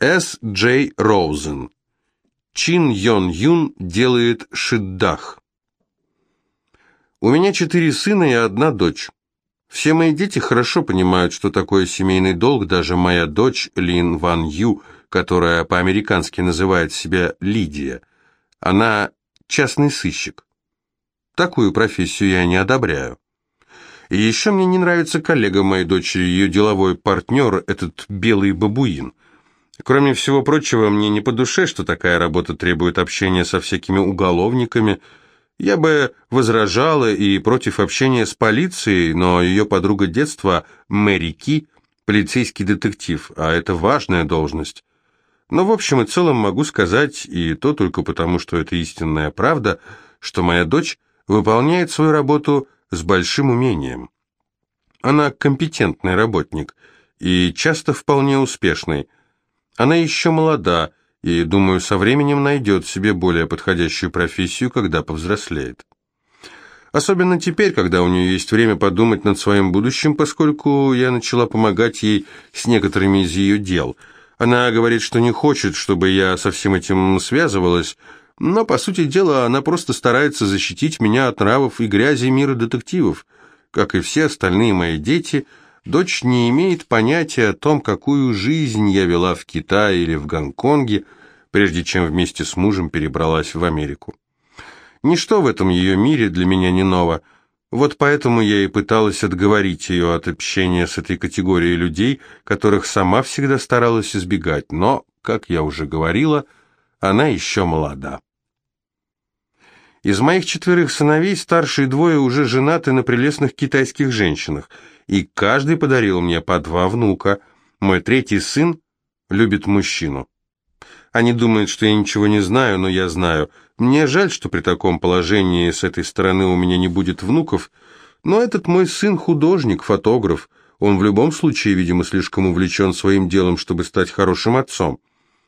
С. Джей Роузен. Чин Йон Юн делает шиддах. У меня четыре сына и одна дочь. Все мои дети хорошо понимают, что такое семейный долг, даже моя дочь Лин Ван Ю, которая по-американски называет себя Лидия. Она частный сыщик. Такую профессию я не одобряю. И еще мне не нравится коллега моей дочери, ее деловой партнер, этот белый бабуин. Кроме всего прочего, мне не по душе, что такая работа требует общения со всякими уголовниками, я бы возражала и против общения с полицией, но ее подруга детства, Мэри Ки, полицейский детектив, а это важная должность. Но в общем и целом могу сказать, и то только потому, что это истинная правда, что моя дочь выполняет свою работу с большим умением. Она компетентный работник и часто вполне успешный. Она еще молода, и, думаю, со временем найдет себе более подходящую профессию, когда повзрослеет. Особенно теперь, когда у нее есть время подумать над своим будущим, поскольку я начала помогать ей с некоторыми из ее дел. Она говорит, что не хочет, чтобы я со всем этим связывалась, но, по сути дела, она просто старается защитить меня от нравов и грязи мира детективов. Как и все остальные мои дети, дочь не имеет понятия о том, какую жизнь я вела в Китае или в Гонконге, прежде чем вместе с мужем перебралась в Америку. Ничто в этом ее мире для меня не ново. Вот поэтому я и пыталась отговорить ее от общения с этой категорией людей, которых сама всегда старалась избегать, но, как я уже говорила, она еще молода. Из моих четверых сыновей старшие двое уже женаты на прелестных китайских женщинах, и каждый подарил мне по два внука. Мой третий сын любит мужчину. Они думают, что я ничего не знаю, но я знаю. Мне жаль, что при таком положении с этой стороны у меня не будет внуков, но этот мой сын художник, фотограф. Он в любом случае, видимо, слишком увлечен своим делом, чтобы стать хорошим отцом.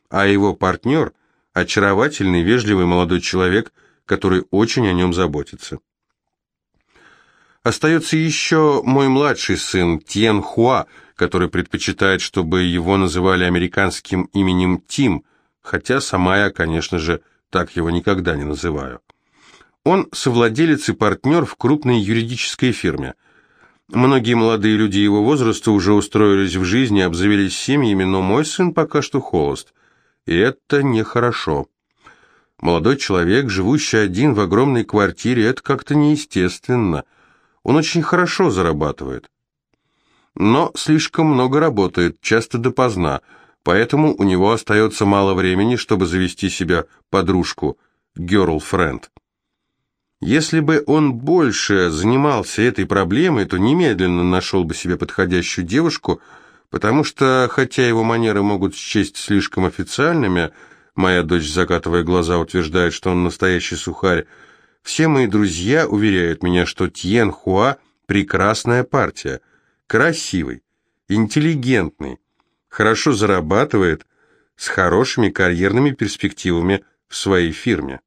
А его партнер – очаровательный, вежливый молодой человек, который очень о нем заботится. Остается еще мой младший сын, Тьен Хуа, который предпочитает, чтобы его называли американским именем Тим – хотя сама я, конечно же, так его никогда не называю. Он совладелец и партнер в крупной юридической фирме. Многие молодые люди его возраста уже устроились в жизни, обзавелись семьями, но мой сын пока что холост. И это нехорошо. Молодой человек, живущий один в огромной квартире, это как-то неестественно. Он очень хорошо зарабатывает. Но слишком много работает, часто допоздна – поэтому у него остается мало времени, чтобы завести себе подружку, girlfriend. Если бы он больше занимался этой проблемой, то немедленно нашел бы себе подходящую девушку, потому что, хотя его манеры могут счесть слишком официальными, моя дочь, закатывая глаза, утверждает, что он настоящий сухарь, все мои друзья уверяют меня, что Тьен Хуа – прекрасная партия, красивый, интеллигентный, хорошо зарабатывает, с хорошими карьерными перспективами в своей фирме.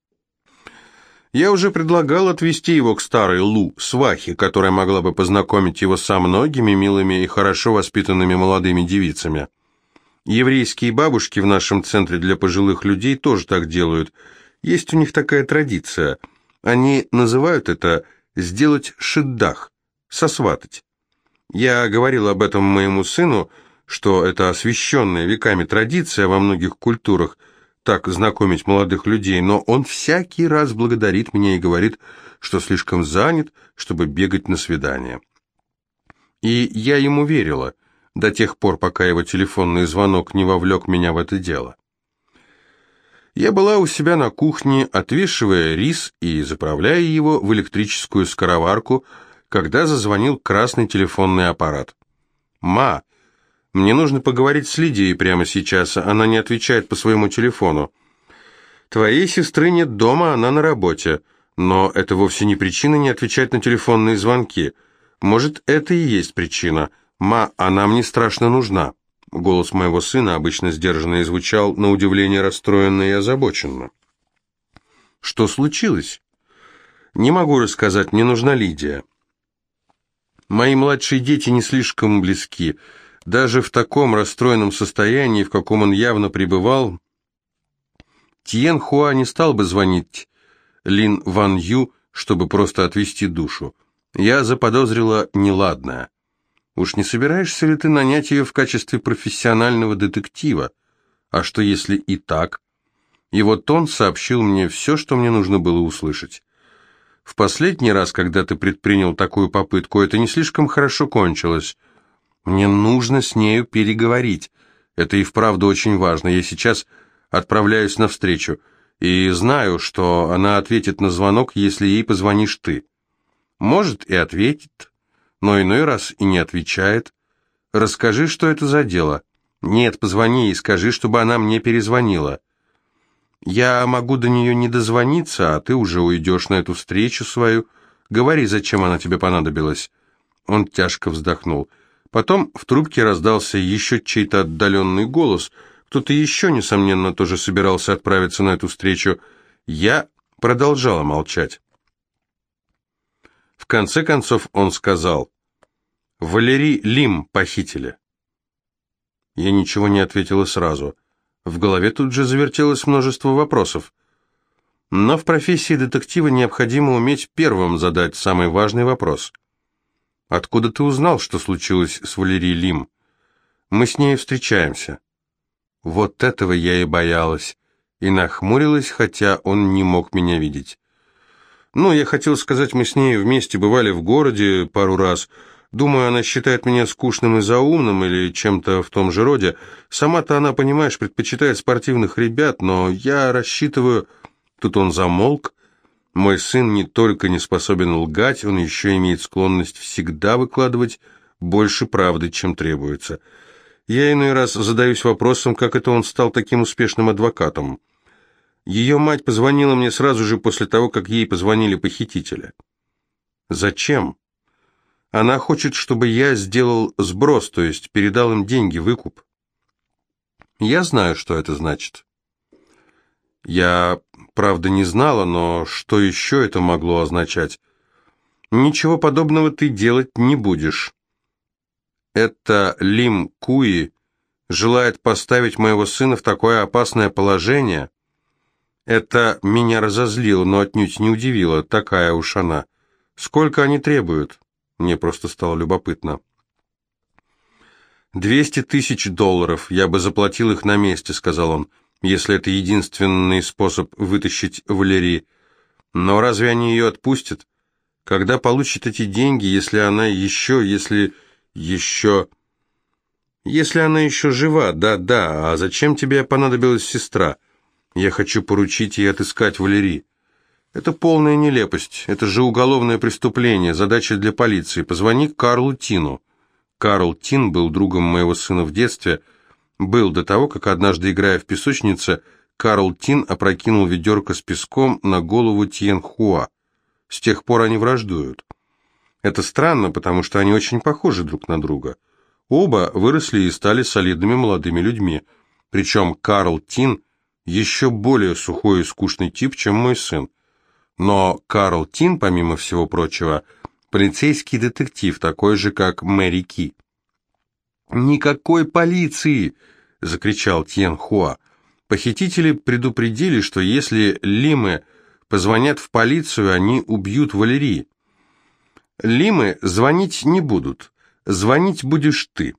Я уже предлагал отвезти его к старой Лу, свахе, которая могла бы познакомить его со многими милыми и хорошо воспитанными молодыми девицами. Еврейские бабушки в нашем центре для пожилых людей тоже так делают. Есть у них такая традиция. Они называют это «сделать шиддах», «сосватать». Я говорил об этом моему сыну, что это освященная веками традиция во многих культурах так знакомить молодых людей, но он всякий раз благодарит меня и говорит, что слишком занят, чтобы бегать на свидание. И я ему верила, до тех пор, пока его телефонный звонок не вовлек меня в это дело. Я была у себя на кухне, отвешивая рис и заправляя его в электрическую скороварку, когда зазвонил красный телефонный аппарат. «Ма, мне нужно поговорить с Лидией прямо сейчас, она не отвечает по своему телефону. Твоей сестры нет дома, она на работе. Но это вовсе не причина не отвечать на телефонные звонки. Может, это и есть причина. Ма, она мне страшно нужна. Голос моего сына, обычно сдержанный, звучал на удивление расстроенно и озабоченно. Что случилось? Не могу рассказать, мне нужна Лидия. Мои младшие дети не слишком близки. Даже в таком расстроенном состоянии, в каком он явно пребывал, Тиен Хуа не стал бы звонить Лин Ван Ю, чтобы просто отвести душу. Я заподозрила неладное. Уж не собираешься ли ты нанять ее в качестве профессионального детектива? А что если и так? И вот он сообщил мне все, что мне нужно было услышать. В последний раз, когда ты предпринял такую попытку, это не слишком хорошо кончилось. Мне нужно с нею переговорить. Это и вправду очень важно. Я сейчас отправляюсь навстречу и знаю, что она ответит на звонок, если ей позвонишь ты. Может, и ответит, но иной раз и не отвечает. Расскажи, что это за дело. Нет, позвони и скажи, чтобы она мне перезвонила. Я могу до нее не дозвониться, а ты уже уйдешь на эту встречу свою. Говори, зачем она тебе понадобилась. Он тяжко вздохнул. Потом в трубке раздался еще чей-то отдаленный голос. Кто-то еще, несомненно, тоже собирался отправиться на эту встречу. Я продолжала молчать. В конце концов он сказал, «Валерий Лим похитили». Я ничего не ответила сразу. В голове тут же завертелось множество вопросов. Но в профессии детектива необходимо уметь первым задать самый важный вопрос. «Откуда ты узнал, что случилось с Валерией Лим? Мы с ней встречаемся». Вот этого я и боялась, и нахмурилась, хотя он не мог меня видеть. Ну, я хотел сказать, мы с ней вместе бывали в городе пару раз, Думаю, она считает меня скучным и заумным или чем-то в том же роде. Сама-то она, понимаешь, предпочитает спортивных ребят, но я рассчитываю...» Тут он замолк. «Мой сын не только не способен лгать, он еще имеет склонность всегда выкладывать больше правды, чем требуется. Я иной раз задаюсь вопросом, как это он стал таким успешным адвокатом. Ее мать позвонила мне сразу же после того, как ей позвонили похитители. Зачем? Она хочет, чтобы я сделал сброс, то есть передал им деньги, выкуп. Я знаю, что это значит. Я, правда, не знала, но что еще это могло означать? Ничего подобного ты делать не будешь. Это Лим Куи желает поставить моего сына в такое опасное положение. Это меня разозлило, но отнюдь не удивило, такая уж она. Сколько они требуют? Мне просто стало любопытно. «Двести тысяч долларов. Я бы заплатил их на месте», — сказал он, «если это единственный способ вытащить Валерии. Но разве они ее отпустят? Когда получит эти деньги, если она еще, если еще...» «Если она еще жива, да-да. А зачем тебе понадобилась сестра? Я хочу поручить ей отыскать Валерии». Это полная нелепость. Это же уголовное преступление, задача для полиции. Позвони Карлу Тину. Карл Тин был другом моего сына в детстве. Был до того, как однажды, играя в песочнице, Карл Тин опрокинул ведерко с песком на голову Тьен Хуа. С тех пор они враждуют. Это странно, потому что они очень похожи друг на друга. Оба выросли и стали солидными молодыми людьми. Причем Карл Тин еще более сухой и скучный тип, чем мой сын. Но Карл Тин, помимо всего прочего, полицейский детектив, такой же, как Мэри Ки. «Никакой полиции!» — закричал Тьен Хуа. Похитители предупредили, что если Лимы позвонят в полицию, они убьют Валерии. Лимы звонить не будут. Звонить будешь ты.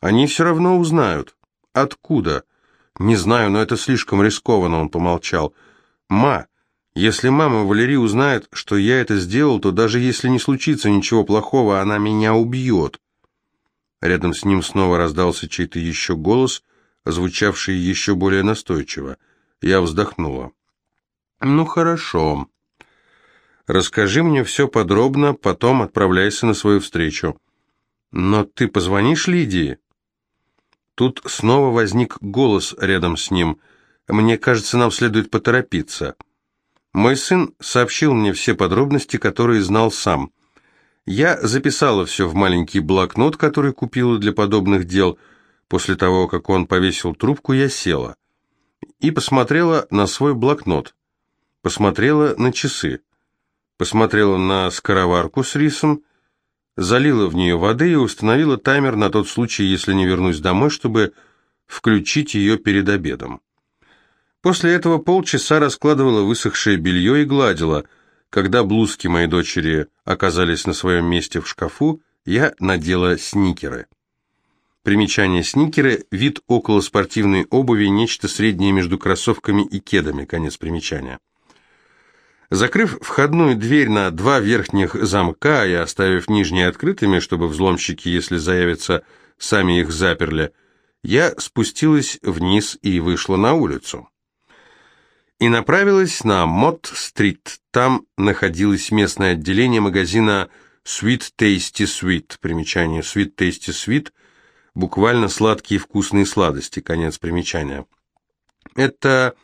Они все равно узнают. Откуда? Не знаю, но это слишком рискованно, он помолчал. Ма, если мама Валерий узнает, что я это сделал, то даже если не случится ничего плохого, она меня убьет. Рядом с ним снова раздался чей-то еще голос, звучавший еще более настойчиво. Я вздохнула. «Ну, хорошо. Расскажи мне все подробно, потом отправляйся на свою встречу. Но ты позвонишь Лидии?» Тут снова возник голос рядом с ним. «Мне кажется, нам следует поторопиться». Мой сын сообщил мне все подробности, которые знал сам. Я записала все в маленький блокнот, который купила для подобных дел. После того, как он повесил трубку, я села и посмотрела на свой блокнот. Посмотрела на часы. Посмотрела на скороварку с рисом. Залила в нее воды и установила таймер на тот случай, если не вернусь домой, чтобы включить ее перед обедом. После этого полчаса раскладывала высохшее белье и гладила. Когда блузки моей дочери оказались на своем месте в шкафу, я надела сникеры. Примечание сникеры – вид околоспортивной обуви, нечто среднее между кроссовками и кедами, конец примечания. Закрыв входную дверь на два верхних замка и оставив нижние открытыми, чтобы взломщики, если заявятся, сами их заперли, я спустилась вниз и вышла на улицу. И направилась на Мот-стрит. Там находилось местное отделение магазина Sweet Tasty Sweet. Примечание Sweet Tasty Sweet – буквально сладкие вкусные сладости. Конец примечания. Это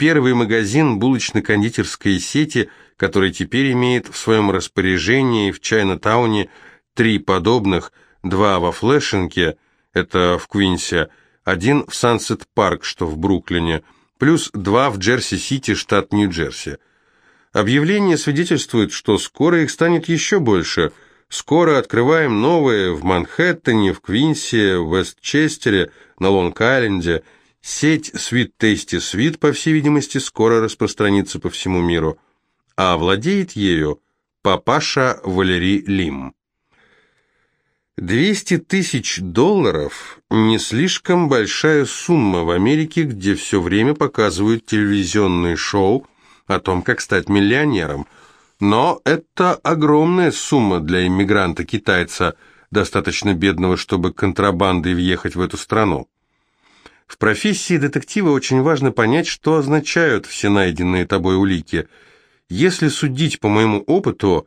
первый магазин булочно-кондитерской сети, который теперь имеет в своем распоряжении в Чайна-тауне три подобных, два во Флешинке, это в Квинсе, один в Сансет-парк, что в Бруклине, плюс два в Джерси-Сити, штат Нью-Джерси. Объявление свидетельствует, что скоро их станет еще больше. Скоро открываем новые в Манхэттене, в Квинсе, в Вестчестере, на Лонг-Айленде – Сеть Sweet Tasty Sweet, по всей видимости, скоро распространится по всему миру, а владеет ею папаша Валерий Лим. 200 тысяч долларов – не слишком большая сумма в Америке, где все время показывают телевизионные шоу о том, как стать миллионером. Но это огромная сумма для иммигранта-китайца, достаточно бедного, чтобы контрабандой въехать в эту страну. В профессии детектива очень важно понять, что означают все найденные тобой улики. Если судить по моему опыту,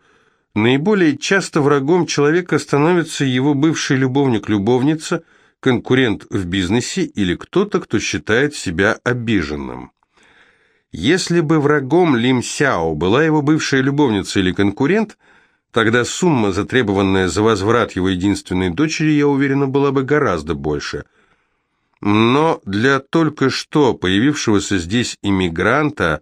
наиболее часто врагом человека становится его бывший любовник-любовница, конкурент в бизнесе или кто-то, кто считает себя обиженным. Если бы врагом Лим Сяо была его бывшая любовница или конкурент, тогда сумма, затребованная за возврат его единственной дочери, я уверена, была бы гораздо больше – но для только что появившегося здесь иммигранта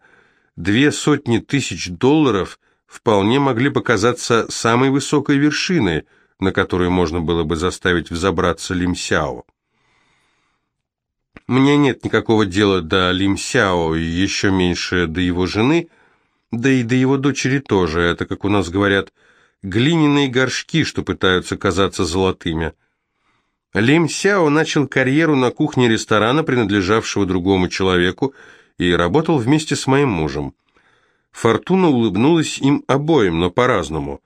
две сотни тысяч долларов вполне могли показаться самой высокой вершиной, на которую можно было бы заставить взобраться Лимсяо. Мне нет никакого дела до Лимсяо и еще меньше до его жены, да и до его дочери тоже. Это, как у нас говорят, глиняные горшки, что пытаются казаться золотыми. Лим Сяо начал карьеру на кухне ресторана, принадлежавшего другому человеку, и работал вместе с моим мужем. Фортуна улыбнулась им обоим, но по-разному.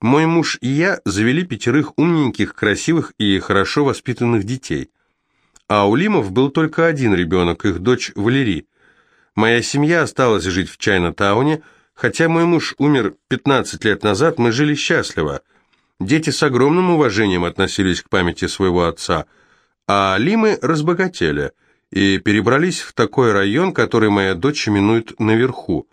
Мой муж и я завели пятерых умненьких, красивых и хорошо воспитанных детей. А у Лимов был только один ребенок, их дочь Валерий. Моя семья осталась жить в Чайна-тауне, хотя мой муж умер 15 лет назад, мы жили счастливо – Дети с огромным уважением относились к памяти своего отца, а Лимы разбогатели и перебрались в такой район, который моя дочь именует «наверху».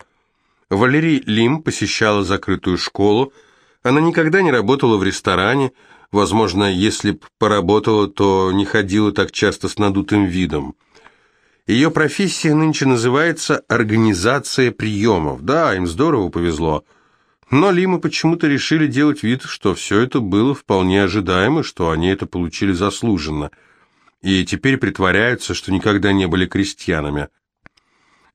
Валерий Лим посещала закрытую школу, она никогда не работала в ресторане, возможно, если б поработала, то не ходила так часто с надутым видом. Ее профессия нынче называется «организация приемов». Да, им здорово повезло – но Лимы почему-то решили делать вид, что все это было вполне ожидаемо, что они это получили заслуженно, и теперь притворяются, что никогда не были крестьянами.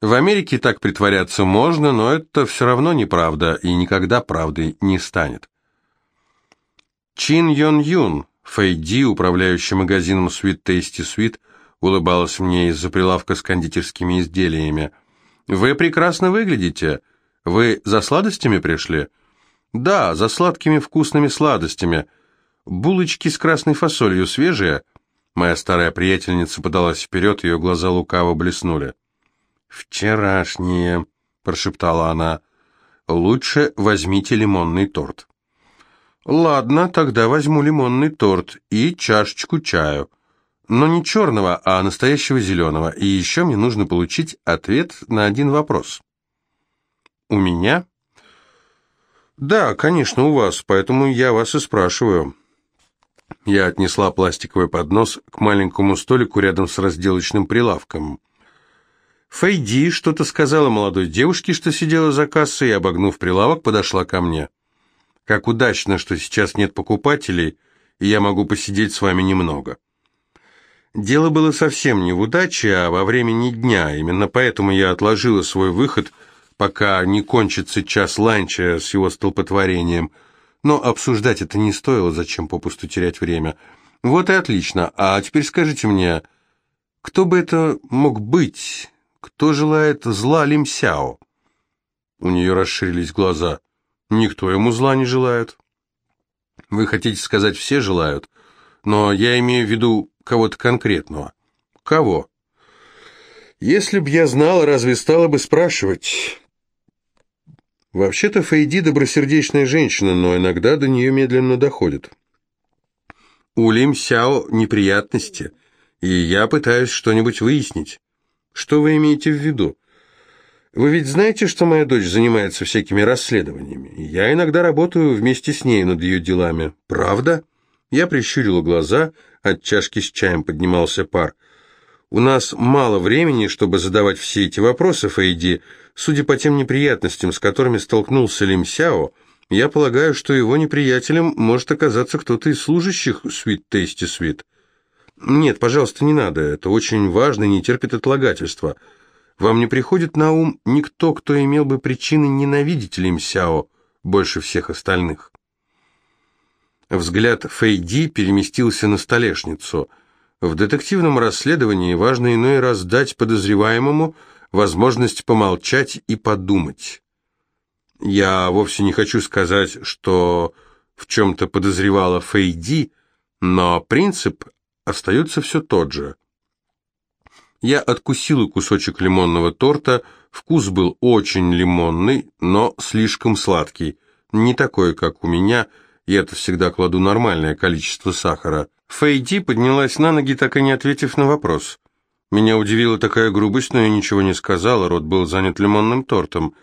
В Америке так притворяться можно, но это все равно неправда и никогда правдой не станет. Чин Йон Юн, Фэйди, управляющий магазином Sweet Tasty Sweet, улыбалась мне из-за прилавка с кондитерскими изделиями. «Вы прекрасно выглядите. Вы за сладостями пришли? Да, за сладкими вкусными сладостями. Булочки с красной фасолью свежие? Моя старая приятельница подалась вперед, ее глаза лукаво блеснули. «Вчерашние», — прошептала она. «Лучше возьмите лимонный торт». «Ладно, тогда возьму лимонный торт и чашечку чаю. Но не черного, а настоящего зеленого. И еще мне нужно получить ответ на один вопрос». «У меня?» «Да, конечно, у вас, поэтому я вас и спрашиваю». Я отнесла пластиковый поднос к маленькому столику рядом с разделочным прилавком. Фейди что-то сказала молодой девушке, что сидела за кассой, и, обогнув прилавок, подошла ко мне. Как удачно, что сейчас нет покупателей, и я могу посидеть с вами немного. Дело было совсем не в удаче, а во времени дня. Именно поэтому я отложила свой выход, пока не кончится час ланча с его столпотворением. Но обсуждать это не стоило, зачем попусту терять время. Вот и отлично. А теперь скажите мне, кто бы это мог быть? Кто желает зла Лимсяо? У нее расширились глаза. Никто ему зла не желает. Вы хотите сказать, все желают? Но я имею в виду кого-то конкретного. Кого? Если б я знал, разве стала бы спрашивать? Вообще-то Фейди добросердечная женщина, но иногда до нее медленно доходит. У Лим Сяо неприятности, и я пытаюсь что-нибудь выяснить. Что вы имеете в виду? Вы ведь знаете, что моя дочь занимается всякими расследованиями? Я иногда работаю вместе с ней над ее делами. Правда? Я прищурила глаза, от чашки с чаем поднимался пар. У нас мало времени, чтобы задавать все эти вопросы, Фейди. Судя по тем неприятностям, с которыми столкнулся Лим Сяо, я полагаю, что его неприятелем может оказаться кто-то из служащих Sweet Tasty Sweet. Нет, пожалуйста, не надо, это очень важно и не терпит отлагательства. Вам не приходит на ум никто, кто имел бы причины ненавидеть Лим Сяо больше всех остальных? Взгляд Фейди переместился на столешницу. В детективном расследовании важно иной раз дать подозреваемому возможность помолчать и подумать. Я вовсе не хочу сказать, что в чем-то подозревала Фейди, но принцип остается все тот же. Я откусила кусочек лимонного торта, вкус был очень лимонный, но слишком сладкий, не такой, как у меня, я-то всегда кладу нормальное количество сахара. Фейди поднялась на ноги, так и не ответив на вопрос. Меня удивила такая грубость, но я ничего не сказала, рот был занят лимонным тортом.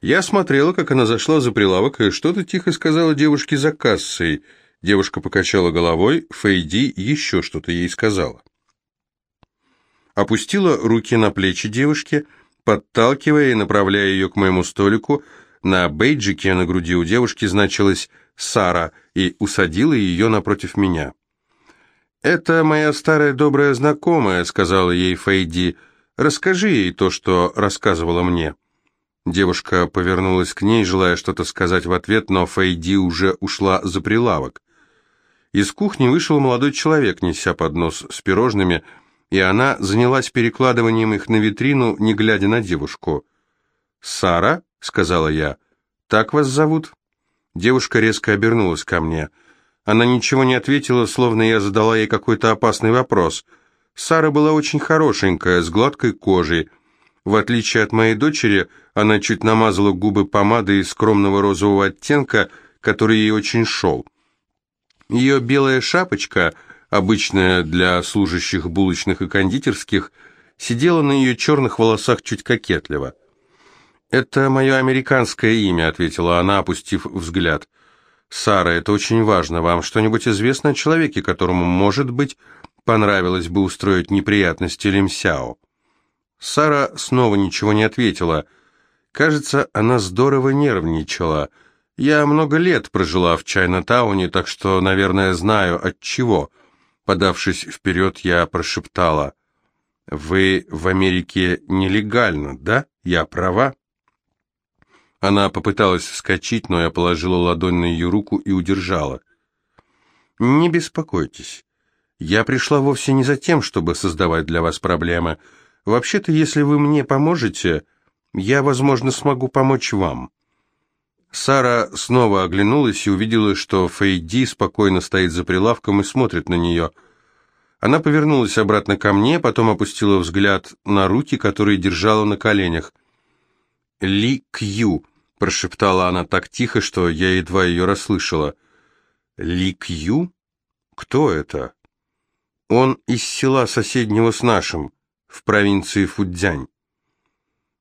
Я смотрела, как она зашла за прилавок, и что-то тихо сказала девушке за кассой. Девушка покачала головой, Фейди еще что-то ей сказала опустила руки на плечи девушки, подталкивая и направляя ее к моему столику. На бейджике на груди у девушки значилось «Сара» и усадила ее напротив меня. «Это моя старая добрая знакомая», — сказала ей Фейди. «Расскажи ей то, что рассказывала мне». Девушка повернулась к ней, желая что-то сказать в ответ, но Фейди уже ушла за прилавок. Из кухни вышел молодой человек, неся поднос с пирожными, — и она занялась перекладыванием их на витрину, не глядя на девушку. «Сара?» — сказала я. «Так вас зовут?» Девушка резко обернулась ко мне. Она ничего не ответила, словно я задала ей какой-то опасный вопрос. Сара была очень хорошенькая, с гладкой кожей. В отличие от моей дочери, она чуть намазала губы помадой скромного розового оттенка, который ей очень шел. Ее белая шапочка — обычная для служащих булочных и кондитерских, сидела на ее черных волосах чуть кокетливо. «Это мое американское имя», — ответила она, опустив взгляд. «Сара, это очень важно. Вам что-нибудь известно о человеке, которому, может быть, понравилось бы устроить неприятности Лимсяо?» Сара снова ничего не ответила. Кажется, она здорово нервничала. Я много лет прожила в Чайна-тауне, так что, наверное, знаю от чего. Подавшись вперед, я прошептала. «Вы в Америке нелегально, да? Я права?» Она попыталась вскочить, но я положила ладонь на ее руку и удержала. «Не беспокойтесь. Я пришла вовсе не за тем, чтобы создавать для вас проблемы. Вообще-то, если вы мне поможете, я, возможно, смогу помочь вам». Сара снова оглянулась и увидела, что Фейди спокойно стоит за прилавком и смотрит на нее. Она повернулась обратно ко мне, потом опустила взгляд на руки, которые держала на коленях. «Ли Кью», — прошептала она так тихо, что я едва ее расслышала. «Ли Кью? Кто это?» «Он из села соседнего с нашим, в провинции Фудзянь».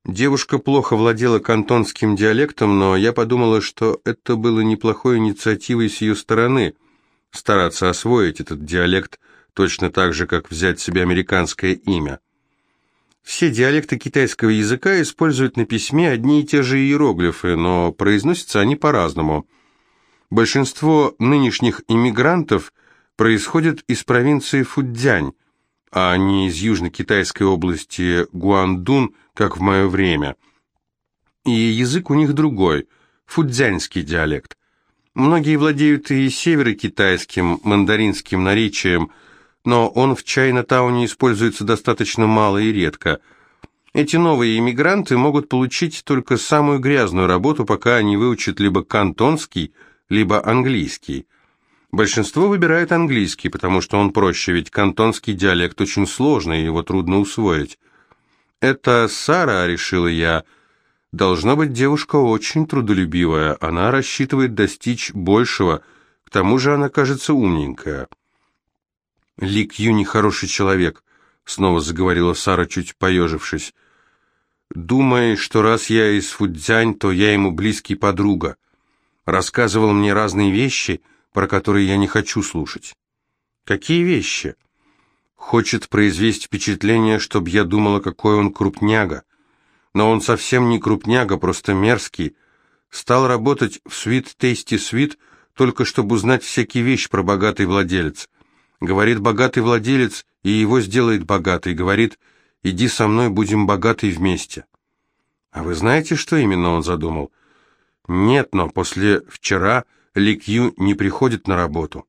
Девушка плохо владела кантонским диалектом, но я подумала, что это было неплохой инициативой с ее стороны стараться освоить этот диалект точно так же, как взять себе американское имя. Все диалекты китайского языка используют на письме одни и те же иероглифы, но произносятся они по-разному. Большинство нынешних иммигрантов происходят из провинции Фудзянь, а не из южно-китайской области Гуандун, как в мое время. И язык у них другой, фудзянский диалект. Многие владеют и северокитайским, мандаринским наречием, но он в Чайна-тауне используется достаточно мало и редко. Эти новые иммигранты могут получить только самую грязную работу, пока они выучат либо кантонский, либо английский. Большинство выбирает английский, потому что он проще, ведь кантонский диалект очень сложный, его трудно усвоить. «Это Сара», — решила я, — «должна быть девушка очень трудолюбивая, она рассчитывает достичь большего, к тому же она кажется умненькая». «Ли Кью хороший человек», — снова заговорила Сара, чуть поежившись. «Думай, что раз я из Фудзянь, то я ему близкий подруга. Рассказывал мне разные вещи — про которые я не хочу слушать. Какие вещи? Хочет произвести впечатление, чтобы я думала, какой он крупняга. Но он совсем не крупняга, просто мерзкий. Стал работать в Sweet Tasty Sweet, только чтобы узнать всякие вещи про богатый владелец. Говорит, богатый владелец, и его сделает богатый. Говорит, иди со мной, будем богаты вместе. А вы знаете, что именно он задумал? Нет, но после вчера ли Кью не приходит на работу.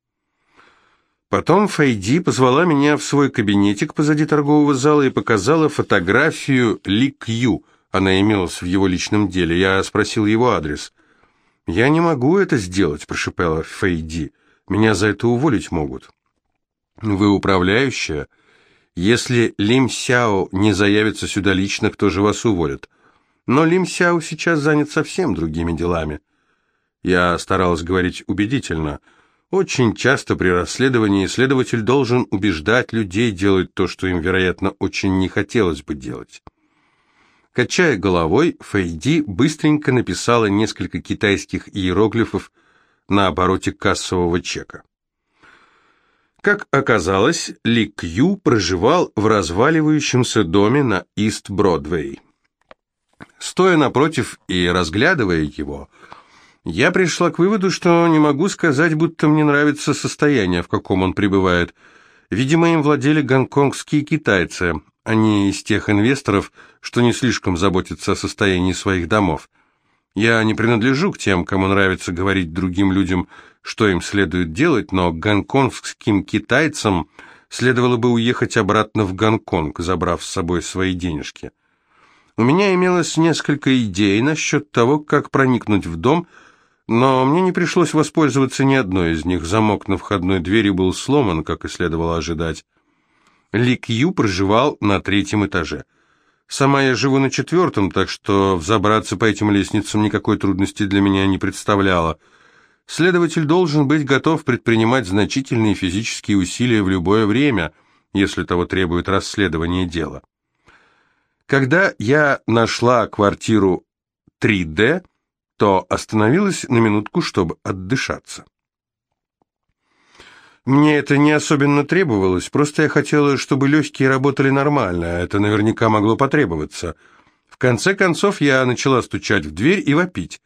Потом Фейди позвала меня в свой кабинетик позади торгового зала и показала фотографию Ли Кью. Она имелась в его личном деле. Я спросил его адрес. «Я не могу это сделать», — прошипела Фейди. «Меня за это уволить могут». «Вы управляющая? Если Лим Сяо не заявится сюда лично, кто же вас уволит?» «Но Лим Сяо сейчас занят совсем другими делами». Я старалась говорить убедительно. Очень часто при расследовании следователь должен убеждать людей делать то, что им, вероятно, очень не хотелось бы делать. Качая головой, Фейди быстренько написала несколько китайских иероглифов на обороте кассового чека. Как оказалось, Ли Кью проживал в разваливающемся доме на Ист-Бродвей. Стоя напротив и разглядывая его, я пришла к выводу, что не могу сказать, будто мне нравится состояние, в каком он пребывает. Видимо, им владели гонконгские китайцы, они из тех инвесторов, что не слишком заботятся о состоянии своих домов. Я не принадлежу к тем, кому нравится говорить другим людям, что им следует делать, но гонконгским китайцам следовало бы уехать обратно в Гонконг, забрав с собой свои денежки. У меня имелось несколько идей насчет того, как проникнуть в дом, но мне не пришлось воспользоваться ни одной из них. Замок на входной двери был сломан, как и следовало ожидать. Ли Кью проживал на третьем этаже. Сама я живу на четвертом, так что взобраться по этим лестницам никакой трудности для меня не представляло. Следователь должен быть готов предпринимать значительные физические усилия в любое время, если того требует расследование дела. Когда я нашла квартиру 3D, то остановилась на минутку, чтобы отдышаться. Мне это не особенно требовалось, просто я хотела, чтобы легкие работали нормально, а это наверняка могло потребоваться. В конце концов я начала стучать в дверь и вопить.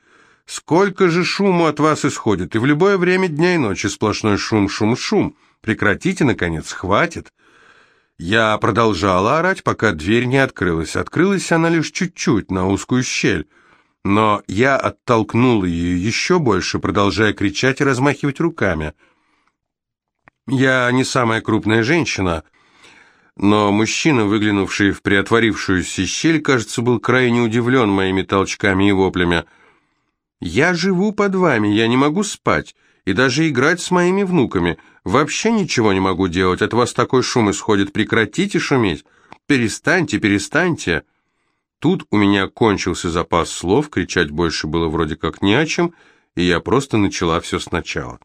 «Сколько же шуму от вас исходит, и в любое время дня и ночи сплошной шум, шум, шум. Прекратите, наконец, хватит». Я продолжала орать, пока дверь не открылась. Открылась она лишь чуть-чуть, на узкую щель но я оттолкнул ее еще больше, продолжая кричать и размахивать руками. Я не самая крупная женщина, но мужчина, выглянувший в приотворившуюся щель, кажется, был крайне удивлен моими толчками и воплями. «Я живу под вами, я не могу спать и даже играть с моими внуками. Вообще ничего не могу делать, от вас такой шум исходит. Прекратите шуметь. Перестаньте, перестаньте». Тут у меня кончился запас слов, кричать больше было вроде как не о чем, и я просто начала все сначала.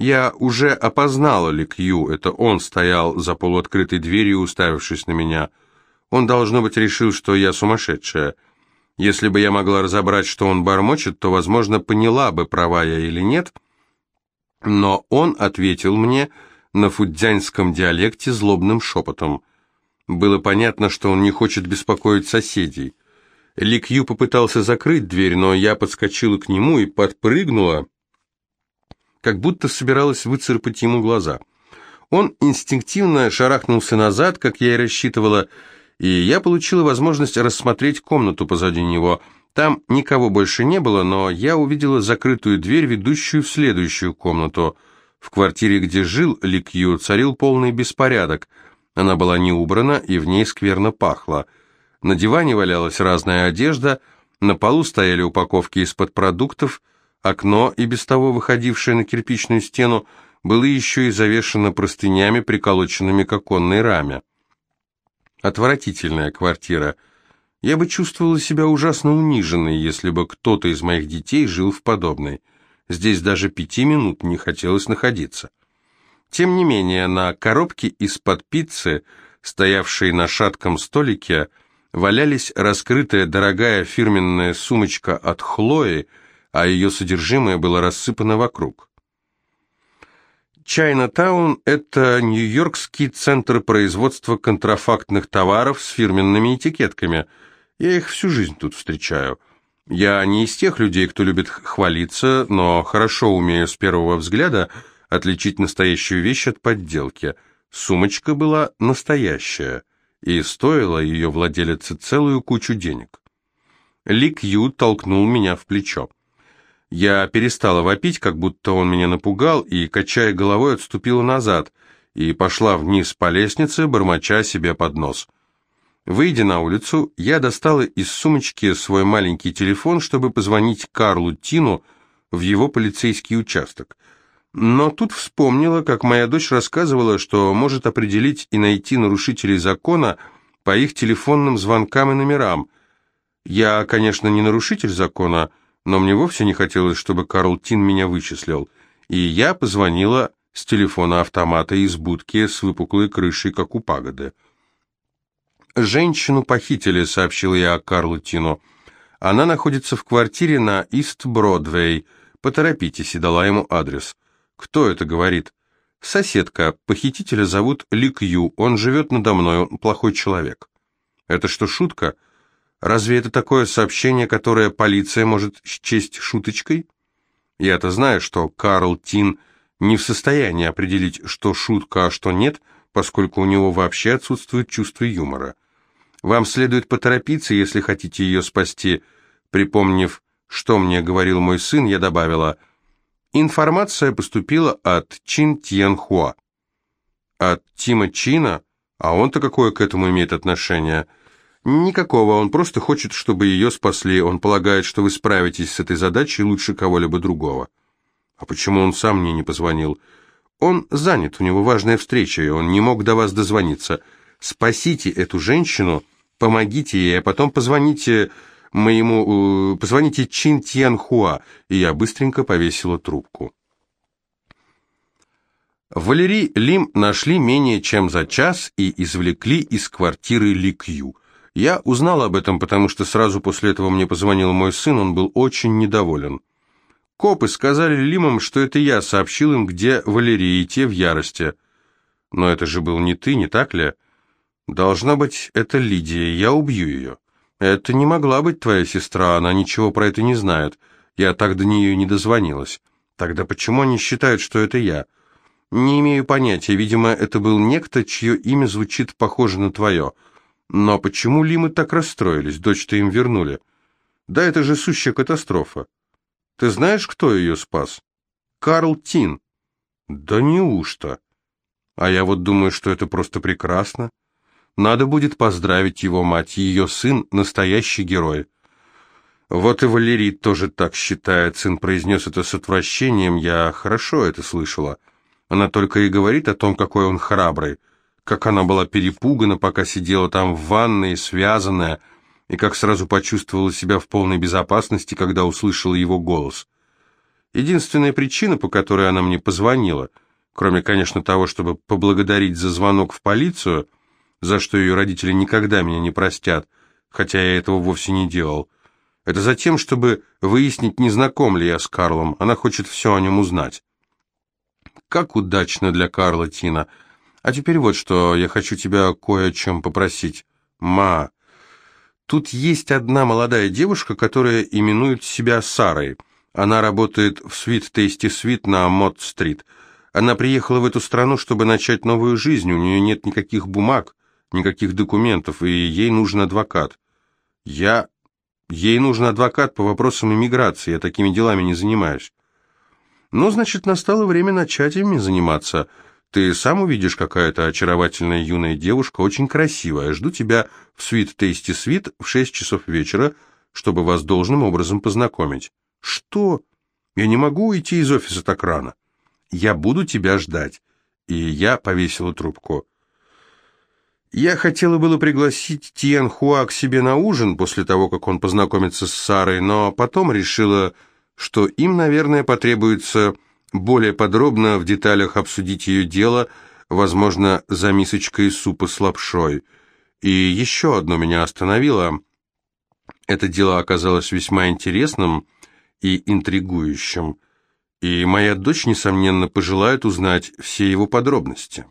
Я уже опознала Ли Кью, это он стоял за полуоткрытой дверью, уставившись на меня. Он, должно быть, решил, что я сумасшедшая. Если бы я могла разобрать, что он бормочет, то, возможно, поняла бы, права я или нет. Но он ответил мне на фудзянском диалекте злобным шепотом. Было понятно, что он не хочет беспокоить соседей. Ли Кью попытался закрыть дверь, но я подскочила к нему и подпрыгнула, как будто собиралась выцарапать ему глаза. Он инстинктивно шарахнулся назад, как я и рассчитывала, и я получила возможность рассмотреть комнату позади него. Там никого больше не было, но я увидела закрытую дверь, ведущую в следующую комнату. В квартире, где жил Ли Кью, царил полный беспорядок. Она была не убрана, и в ней скверно пахло. На диване валялась разная одежда, на полу стояли упаковки из-под продуктов, окно, и без того выходившее на кирпичную стену, было еще и завешено простынями, приколоченными к оконной раме. Отвратительная квартира. Я бы чувствовала себя ужасно униженной, если бы кто-то из моих детей жил в подобной. Здесь даже пяти минут не хотелось находиться. Тем не менее, на коробке из-под пиццы, стоявшей на шатком столике, валялись раскрытая дорогая фирменная сумочка от Хлои, а ее содержимое было рассыпано вокруг. Чайна-таун – это нью-йоркский центр производства контрафактных товаров с фирменными этикетками. Я их всю жизнь тут встречаю. Я не из тех людей, кто любит хвалиться, но хорошо умею с первого взгляда отличить настоящую вещь от подделки. Сумочка была настоящая, и стоила ее владелице целую кучу денег. Ли Кью толкнул меня в плечо. Я перестала вопить, как будто он меня напугал, и, качая головой, отступила назад и пошла вниз по лестнице, бормоча себе под нос. Выйдя на улицу, я достала из сумочки свой маленький телефон, чтобы позвонить Карлу Тину в его полицейский участок. Но тут вспомнила, как моя дочь рассказывала, что может определить и найти нарушителей закона по их телефонным звонкам и номерам. Я, конечно, не нарушитель закона, но мне вовсе не хотелось, чтобы Карл Тин меня вычислил, и я позвонила с телефона автомата из будки с выпуклой крышей, как у пагоды. «Женщину похитили», — сообщил я Карлу Тину. «Она находится в квартире на Ист-Бродвей. Поторопитесь», — и дала ему адрес. «Кто это говорит?» «Соседка. Похитителя зовут Ли Кью. Он живет надо мной. Он плохой человек». «Это что, шутка?» Разве это такое сообщение, которое полиция может счесть шуточкой? Я-то знаю, что Карл Тин не в состоянии определить, что шутка, а что нет, поскольку у него вообще отсутствует чувство юмора. Вам следует поторопиться, если хотите ее спасти. Припомнив, что мне говорил мой сын, я добавила, информация поступила от Чин Тьен Хуа. От Тима Чина? А он-то какое к этому имеет отношение? — Никакого, он просто хочет, чтобы ее спасли. Он полагает, что вы справитесь с этой задачей лучше кого-либо другого. А почему он сам мне не позвонил? Он занят, у него важная встреча, и он не мог до вас дозвониться. Спасите эту женщину, помогите ей, а потом позвоните моему... Э, позвоните Чин Тьян Хуа. И я быстренько повесила трубку. Валерий Лим нашли менее чем за час и извлекли из квартиры Ли Кью. Я узнал об этом, потому что сразу после этого мне позвонил мой сын, он был очень недоволен. Копы сказали Лимам, что это я сообщил им, где Валерия, и те в ярости. Но это же был не ты, не так ли? Должна быть, это Лидия, я убью ее. Это не могла быть твоя сестра, она ничего про это не знает. Я так до нее не дозвонилась. Тогда почему они считают, что это я? Не имею понятия, видимо, это был некто, чье имя звучит похоже на твое. Но почему Лимы так расстроились? Дочь-то им вернули. Да это же сущая катастрофа. Ты знаешь, кто ее спас? Карл Тин. Да неужто? А я вот думаю, что это просто прекрасно. Надо будет поздравить его мать, ее сын — настоящий герой. Вот и Валерий тоже так считает, сын произнес это с отвращением, я хорошо это слышала. Она только и говорит о том, какой он храбрый как она была перепугана, пока сидела там в ванной, связанная, и как сразу почувствовала себя в полной безопасности, когда услышала его голос. Единственная причина, по которой она мне позвонила, кроме, конечно, того, чтобы поблагодарить за звонок в полицию, за что ее родители никогда меня не простят, хотя я этого вовсе не делал, это за тем, чтобы выяснить, не знаком ли я с Карлом, она хочет все о нем узнать. Как удачно для Карла, Тина, — а теперь вот что, я хочу тебя кое о чем попросить. Ма, тут есть одна молодая девушка, которая именует себя Сарой. Она работает в Sweet Tasty Sweet на Мод-стрит. Она приехала в эту страну, чтобы начать новую жизнь. У нее нет никаких бумаг, никаких документов, и ей нужен адвокат. Я... Ей нужен адвокат по вопросам иммиграции. Я такими делами не занимаюсь. Ну, значит, настало время начать ими заниматься. Ты сам увидишь, какая то очаровательная юная девушка, очень красивая. Жду тебя в Sweet Tasty Sweet в шесть часов вечера, чтобы вас должным образом познакомить. Что? Я не могу уйти из офиса так рано. Я буду тебя ждать. И я повесила трубку. Я хотела было пригласить Тиен Хуа к себе на ужин после того, как он познакомится с Сарой, но потом решила, что им, наверное, потребуется более подробно в деталях обсудить ее дело, возможно, за мисочкой супа с лапшой. И еще одно меня остановило. Это дело оказалось весьма интересным и интригующим, и моя дочь, несомненно, пожелает узнать все его подробности.